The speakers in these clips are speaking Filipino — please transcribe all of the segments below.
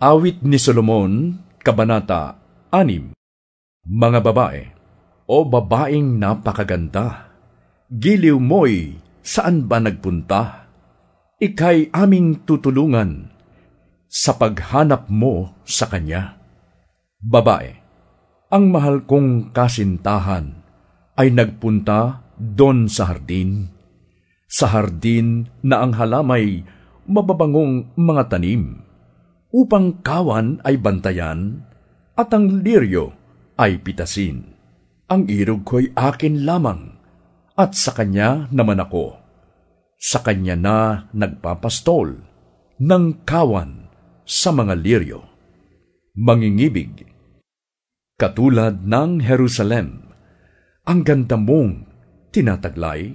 Awit ni Solomon, Kabanata 6 Mga babae, o babaeng napakaganda, giliw mo'y saan ba nagpunta? Ika'y aming tutulungan sa paghanap mo sa kanya. Babae, ang mahal kong kasintahan ay nagpunta doon sa hardin. Sa hardin na ang halamay mababangong mga tanim, upang kawan ay bantayan at ang liryo ay pitasin. Ang irog ko'y akin lamang at sa kanya naman ako. Sa kanya na nagpapastol ng kawan sa mga liryo. Mangingibig, katulad ng Jerusalem, ang ganda mong tinataglay,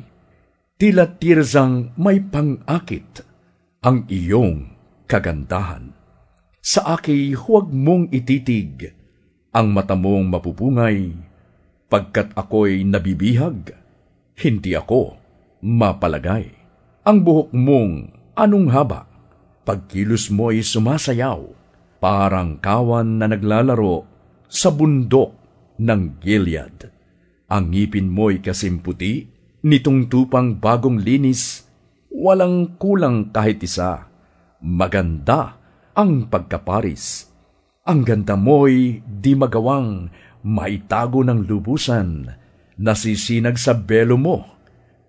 tila tirzang may pangakit ang iyong kagandahan. Sa aki huwag mong ititig ang mata mong mapupungay, pagkat ako'y nabibihag, hindi ako mapalagay. Ang buhok mong anong haba, pagkilos mo'y sumasayaw, parang kawan na naglalaro sa bundok ng Gilead. Ang ngipin mo'y kasimputi, nitong tupang bagong linis, walang kulang kahit isa. Maganda ang pagkaparis. Ang ganda mo'y di magawang maitago ng lubusan, nasisinag sa belo mo,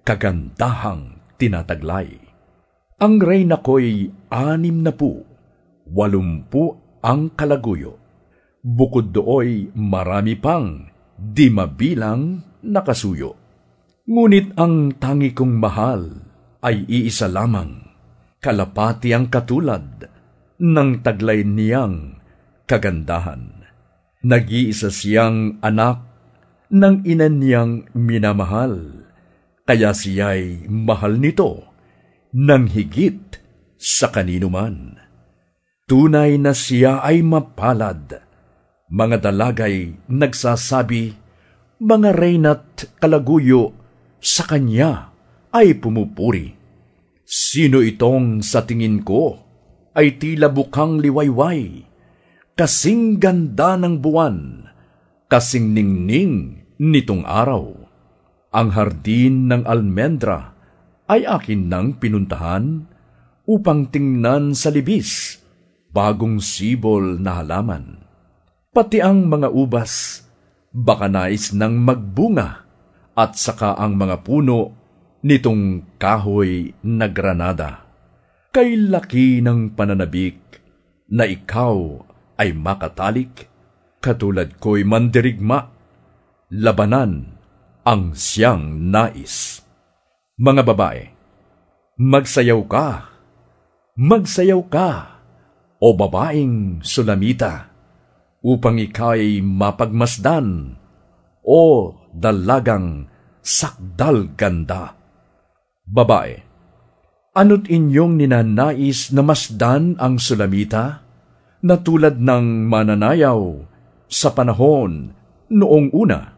kagandahang tinataglay. Ang reyna ko'y anim na po, walumpu ang kalaguyo. Bukod dooy marami pang di mabilang nakasuyo. Ngunit ang tangi kong mahal ay iisa lamang, kalapati ang katulad ng taglay niyang kagandahan. Nag-iisa siyang anak ng ina niyang minamahal, kaya siya'y mahal nito ng higit sa kanino man. Tunay na siya ay mapalad, mga dalagay nagsasabi, mga reyna't kalaguyo sa kanya ay pumupuri. Sino itong sa tingin ko ay tila bukang liwayway, kasing ganda ng buwan, kasing ningning nitong araw. Ang hardin ng almendra ay akin nang pinuntahan upang tingnan sa libis bagong sibol na halaman pati ang mga ubas, baka nais nang magbunga, at saka ang mga puno nitong kahoy na granada. Kay laki ng pananabik na ikaw ay makatalik, katulad ko'y mandirigma, labanan ang siyang nais. Mga babae, magsayaw ka, magsayaw ka, o babaeng sulamita upang ikay mapagmasdan o dalagang sakdal ganda. Babae, ano't inyong ninanais na masdan ang sulamita na tulad ng mananayaw sa panahon noong una?